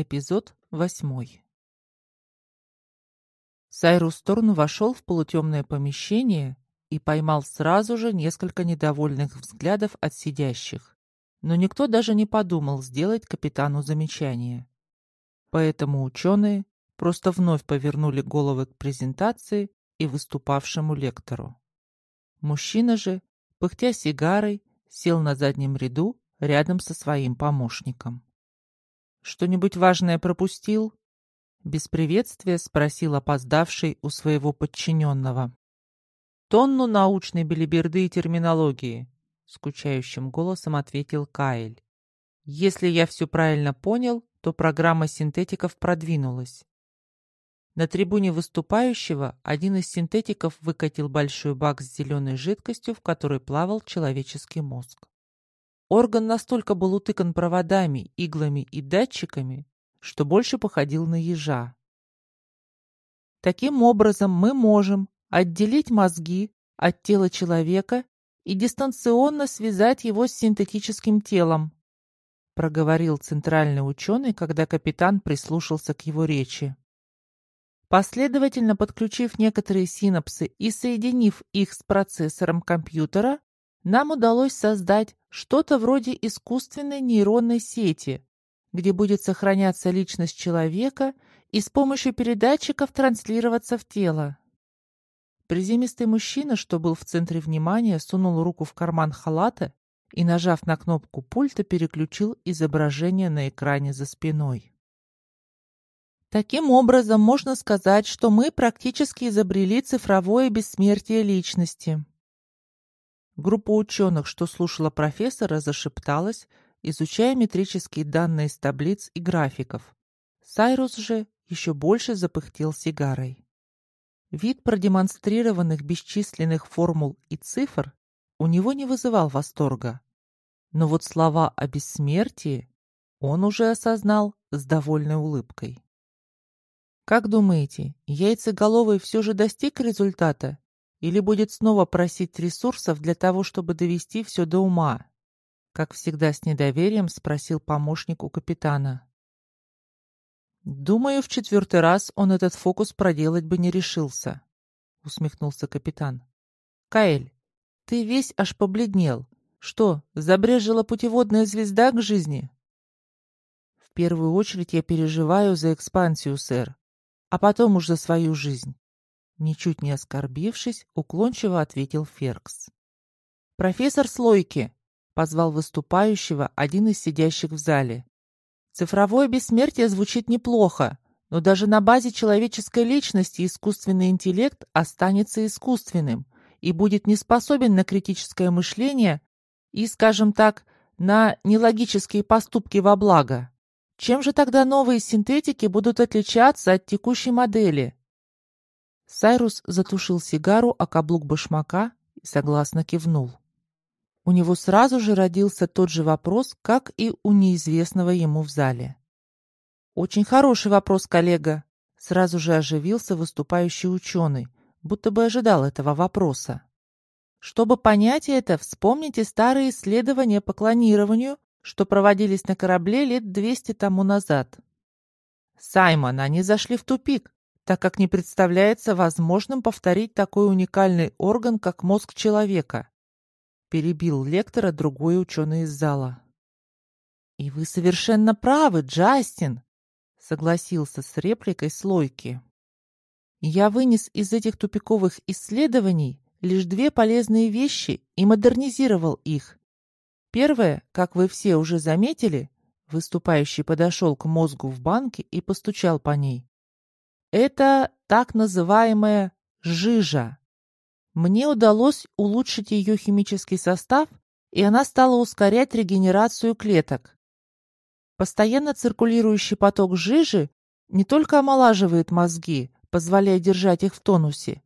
Эпизод восьмой. Сайрус Торн вошел в полутемное помещение и поймал сразу же несколько недовольных взглядов от сидящих, но никто даже не подумал сделать капитану замечание. Поэтому ученые просто вновь повернули головы к презентации и выступавшему лектору. Мужчина же, пыхтя сигарой, сел на заднем ряду рядом со своим помощником. «Что-нибудь важное пропустил?» Без приветствия спросил опоздавший у своего подчиненного. «Тонну научной белиберды и терминологии», — скучающим голосом ответил Каэль. «Если я все правильно понял, то программа синтетиков продвинулась. На трибуне выступающего один из синтетиков выкатил большой бак с зеленой жидкостью, в которой плавал человеческий мозг. Орган настолько был утыкан проводами, иглами и датчиками, что больше походил на ежа. Таким образом, мы можем отделить мозги от тела человека и дистанционно связать его с синтетическим телом, проговорил центральный ученый, когда капитан прислушался к его речи. Последовательно подключив некоторые синапсы и соединив их с процессором компьютера, нам удалось создать что-то вроде искусственной нейронной сети, где будет сохраняться личность человека и с помощью передатчиков транслироваться в тело. Приземистый мужчина, что был в центре внимания, сунул руку в карман халата и, нажав на кнопку пульта, переключил изображение на экране за спиной. Таким образом, можно сказать, что мы практически изобрели цифровое бессмертие личности. Группа ученых, что слушала профессора, зашепталась, изучая метрические данные из таблиц и графиков. Сайрус же еще больше запыхтел сигарой. Вид продемонстрированных бесчисленных формул и цифр у него не вызывал восторга. Но вот слова о бессмертии он уже осознал с довольной улыбкой. Как думаете, яйцеголовый все же достиг результата? Или будет снова просить ресурсов для того, чтобы довести все до ума? Как всегда с недоверием спросил помощник у капитана. «Думаю, в четвертый раз он этот фокус проделать бы не решился», — усмехнулся капитан. «Каэль, ты весь аж побледнел. Что, забрежила путеводная звезда к жизни?» «В первую очередь я переживаю за экспансию, сэр а потом уж за свою жизнь. Ничуть не оскорбившись, уклончиво ответил Феркс. «Профессор Слойки!» — позвал выступающего один из сидящих в зале. «Цифровое бессмертие звучит неплохо, но даже на базе человеческой личности искусственный интеллект останется искусственным и будет не способен на критическое мышление и, скажем так, на нелогические поступки во благо. Чем же тогда новые синтетики будут отличаться от текущей модели? Сайрус затушил сигару о каблук башмака и согласно кивнул. У него сразу же родился тот же вопрос, как и у неизвестного ему в зале. «Очень хороший вопрос, коллега», — сразу же оживился выступающий ученый, будто бы ожидал этого вопроса. Чтобы понять это, вспомните старые исследования по клонированию что проводились на корабле лет 200 тому назад. Саймон, они зашли в тупик, так как не представляется возможным повторить такой уникальный орган, как мозг человека. Перебил лектора другой ученый из зала. «И вы совершенно правы, Джастин!» согласился с репликой Слойки. «Я вынес из этих тупиковых исследований лишь две полезные вещи и модернизировал их. Первое, как вы все уже заметили, выступающий подошел к мозгу в банке и постучал по ней. Это так называемая жижа. Мне удалось улучшить ее химический состав, и она стала ускорять регенерацию клеток. Постоянно циркулирующий поток жижи не только омолаживает мозги, позволяя держать их в тонусе,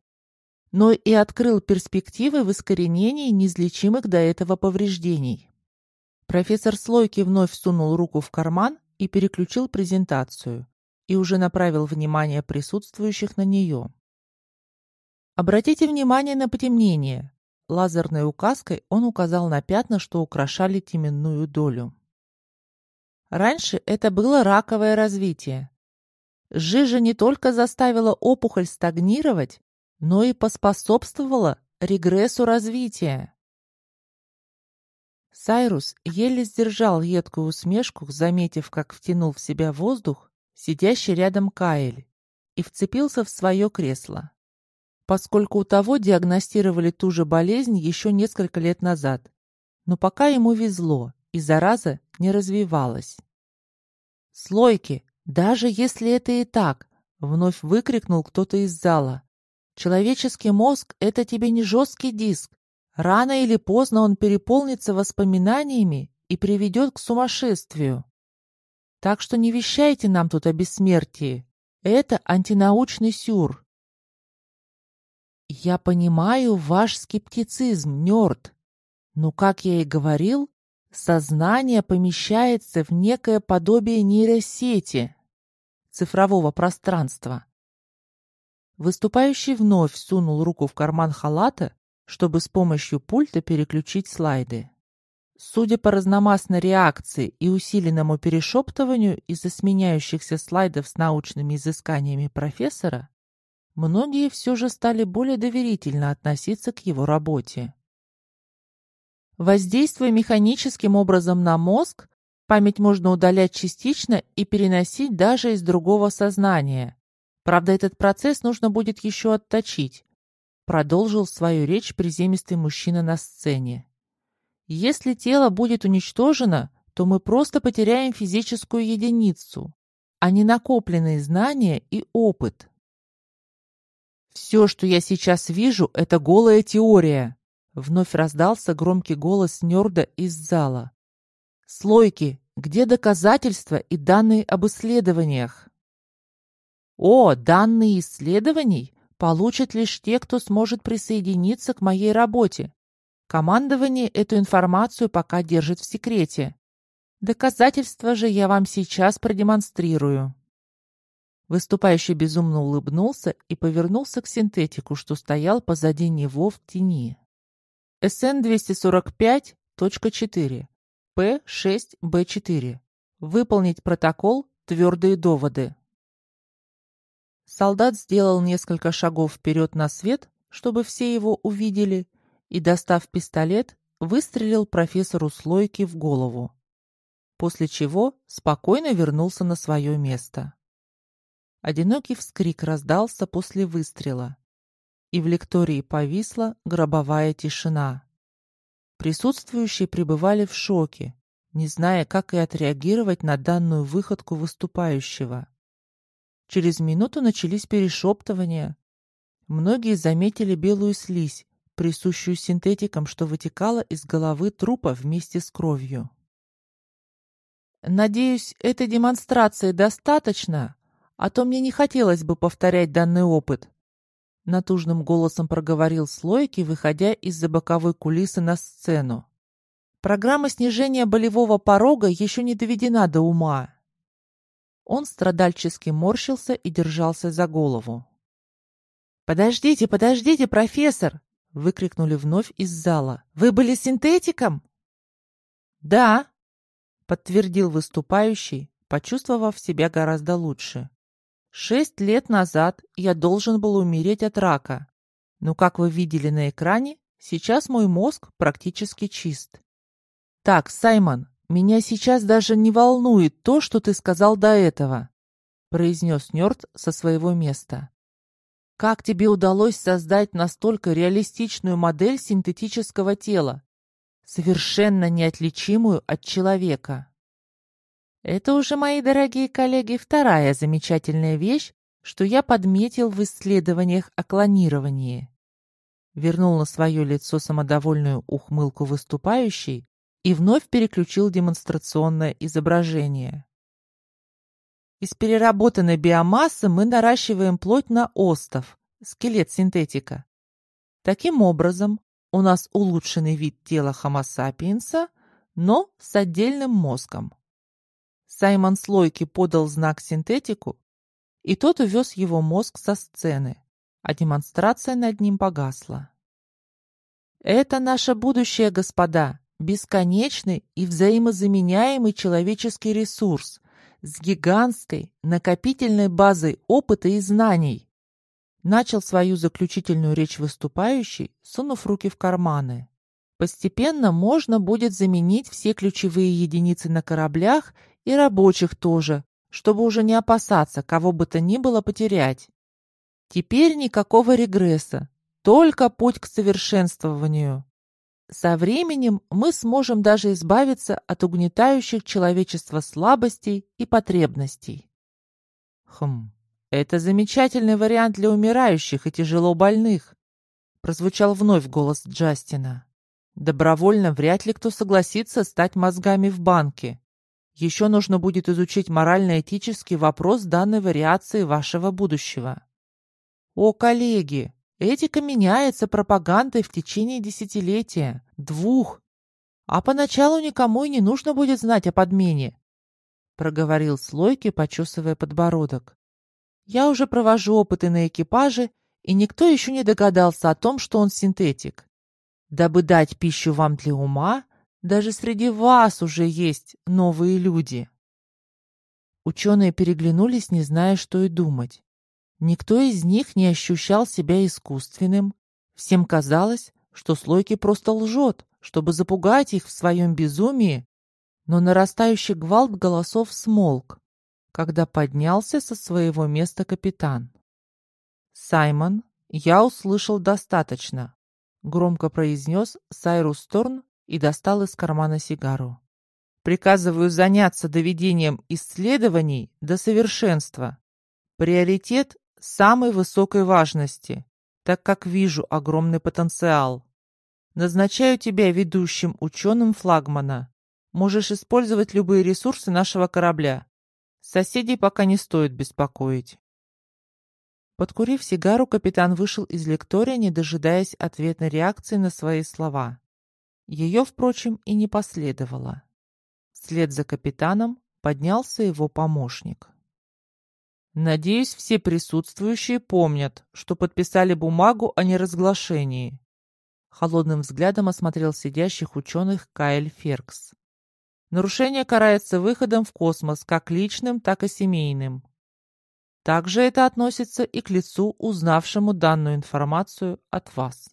но и открыл перспективы в искоренении неизлечимых до этого повреждений. Профессор Слойки вновь сунул руку в карман и переключил презентацию, и уже направил внимание присутствующих на нее. Обратите внимание на потемнение. Лазерной указкой он указал на пятна, что украшали теменную долю. Раньше это было раковое развитие. Жижа не только заставила опухоль стагнировать, но и поспособствовала регрессу развития. Сайрус еле сдержал едкую усмешку, заметив, как втянул в себя воздух сидящий рядом Каэль и вцепился в свое кресло, поскольку у того диагностировали ту же болезнь еще несколько лет назад. Но пока ему везло, и зараза не развивалась. «Слойки, даже если это и так!» — вновь выкрикнул кто-то из зала. «Человеческий мозг — это тебе не жесткий диск. Рано или поздно он переполнится воспоминаниями и приведет к сумасшествию. Так что не вещайте нам тут о бессмертии. Это антинаучный сюр». «Я понимаю ваш скептицизм, нерд. Но, как я и говорил, Сознание помещается в некое подобие нейросети, цифрового пространства. Выступающий вновь сунул руку в карман халата, чтобы с помощью пульта переключить слайды. Судя по разномастной реакции и усиленному перешептыванию из-за сменяющихся слайдов с научными изысканиями профессора, многие все же стали более доверительно относиться к его работе. Воздействуя механическим образом на мозг, память можно удалять частично и переносить даже из другого сознания. Правда, этот процесс нужно будет еще отточить. Продолжил свою речь приземистый мужчина на сцене. Если тело будет уничтожено, то мы просто потеряем физическую единицу, а не накопленные знания и опыт. Все, что я сейчас вижу, это голая теория, Вновь раздался громкий голос Нерда из зала. «Слойки, где доказательства и данные об исследованиях?» «О, данные исследований получат лишь те, кто сможет присоединиться к моей работе. Командование эту информацию пока держит в секрете. Доказательства же я вам сейчас продемонстрирую». Выступающий безумно улыбнулся и повернулся к синтетику, что стоял позади него в тени. СН-245.4, П6Б4. Выполнить протокол «Твердые доводы». Солдат сделал несколько шагов вперед на свет, чтобы все его увидели, и, достав пистолет, выстрелил профессору Слойки в голову, после чего спокойно вернулся на свое место. Одинокий вскрик раздался после выстрела и в лектории повисла гробовая тишина. Присутствующие пребывали в шоке, не зная, как и отреагировать на данную выходку выступающего. Через минуту начались перешептывания. Многие заметили белую слизь, присущую синтетикам, что вытекала из головы трупа вместе с кровью. «Надеюсь, этой демонстрации достаточно, а то мне не хотелось бы повторять данный опыт», Натужным голосом проговорил Слойки, выходя из-за боковой кулисы на сцену. Программа снижения болевого порога еще не доведена до ума. Он страдальчески морщился и держался за голову. «Подождите, подождите, профессор!» — выкрикнули вновь из зала. «Вы были синтетиком?» «Да», — подтвердил выступающий, почувствовав себя гораздо лучше. Шесть лет назад я должен был умереть от рака. Но, как вы видели на экране, сейчас мой мозг практически чист. Так, Саймон, меня сейчас даже не волнует то, что ты сказал до этого, произнес Нёрд со своего места. Как тебе удалось создать настолько реалистичную модель синтетического тела, совершенно неотличимую от человека? Это уже, мои дорогие коллеги, вторая замечательная вещь, что я подметил в исследованиях о клонировании. Вернул на свое лицо самодовольную ухмылку выступающий и вновь переключил демонстрационное изображение. Из переработанной биомассы мы наращиваем плоть на остов, скелет синтетика. Таким образом, у нас улучшенный вид тела Homo sapiens, но с отдельным мозгом. Саймон Слойки подал знак синтетику, и тот увез его мозг со сцены, а демонстрация над ним погасла. «Это наше будущее, господа!» — бесконечный и взаимозаменяемый человеческий ресурс с гигантской накопительной базой опыта и знаний. Начал свою заключительную речь выступающий, сунув руки в карманы. Постепенно можно будет заменить все ключевые единицы на кораблях и рабочих тоже, чтобы уже не опасаться кого бы то ни было потерять. Теперь никакого регресса, только путь к совершенствованию. Со временем мы сможем даже избавиться от угнетающих человечество слабостей и потребностей. Хм, это замечательный вариант для умирающих и тяжело больных, прозвучал вновь голос Джастина. Добровольно вряд ли кто согласится стать мозгами в банке. Еще нужно будет изучить морально-этический вопрос данной вариации вашего будущего. О, коллеги, этика меняется пропагандой в течение десятилетия, двух. А поначалу никому и не нужно будет знать о подмене, проговорил Слойки, почесывая подбородок. Я уже провожу опыты на экипаже, и никто еще не догадался о том, что он синтетик. Дабы дать пищу вам для ума, даже среди вас уже есть новые люди. Ученые переглянулись, не зная, что и думать. Никто из них не ощущал себя искусственным. Всем казалось, что Слойки просто лжет, чтобы запугать их в своем безумии, но нарастающий гвалт голосов смолк, когда поднялся со своего места капитан. «Саймон, я услышал достаточно громко произнес Сайрус Торн и достал из кармана сигару. Приказываю заняться доведением исследований до совершенства. Приоритет самой высокой важности, так как вижу огромный потенциал. Назначаю тебя ведущим ученым флагмана. Можешь использовать любые ресурсы нашего корабля. Соседей пока не стоит беспокоить. Подкурив сигару, капитан вышел из лектория, не дожидаясь ответной реакции на свои слова. Ее, впрочем, и не последовало. Вслед за капитаном поднялся его помощник. «Надеюсь, все присутствующие помнят, что подписали бумагу о неразглашении». Холодным взглядом осмотрел сидящих ученых Кайл Феркс. «Нарушение карается выходом в космос как личным, так и семейным. Также это относится и к лицу, узнавшему данную информацию от вас.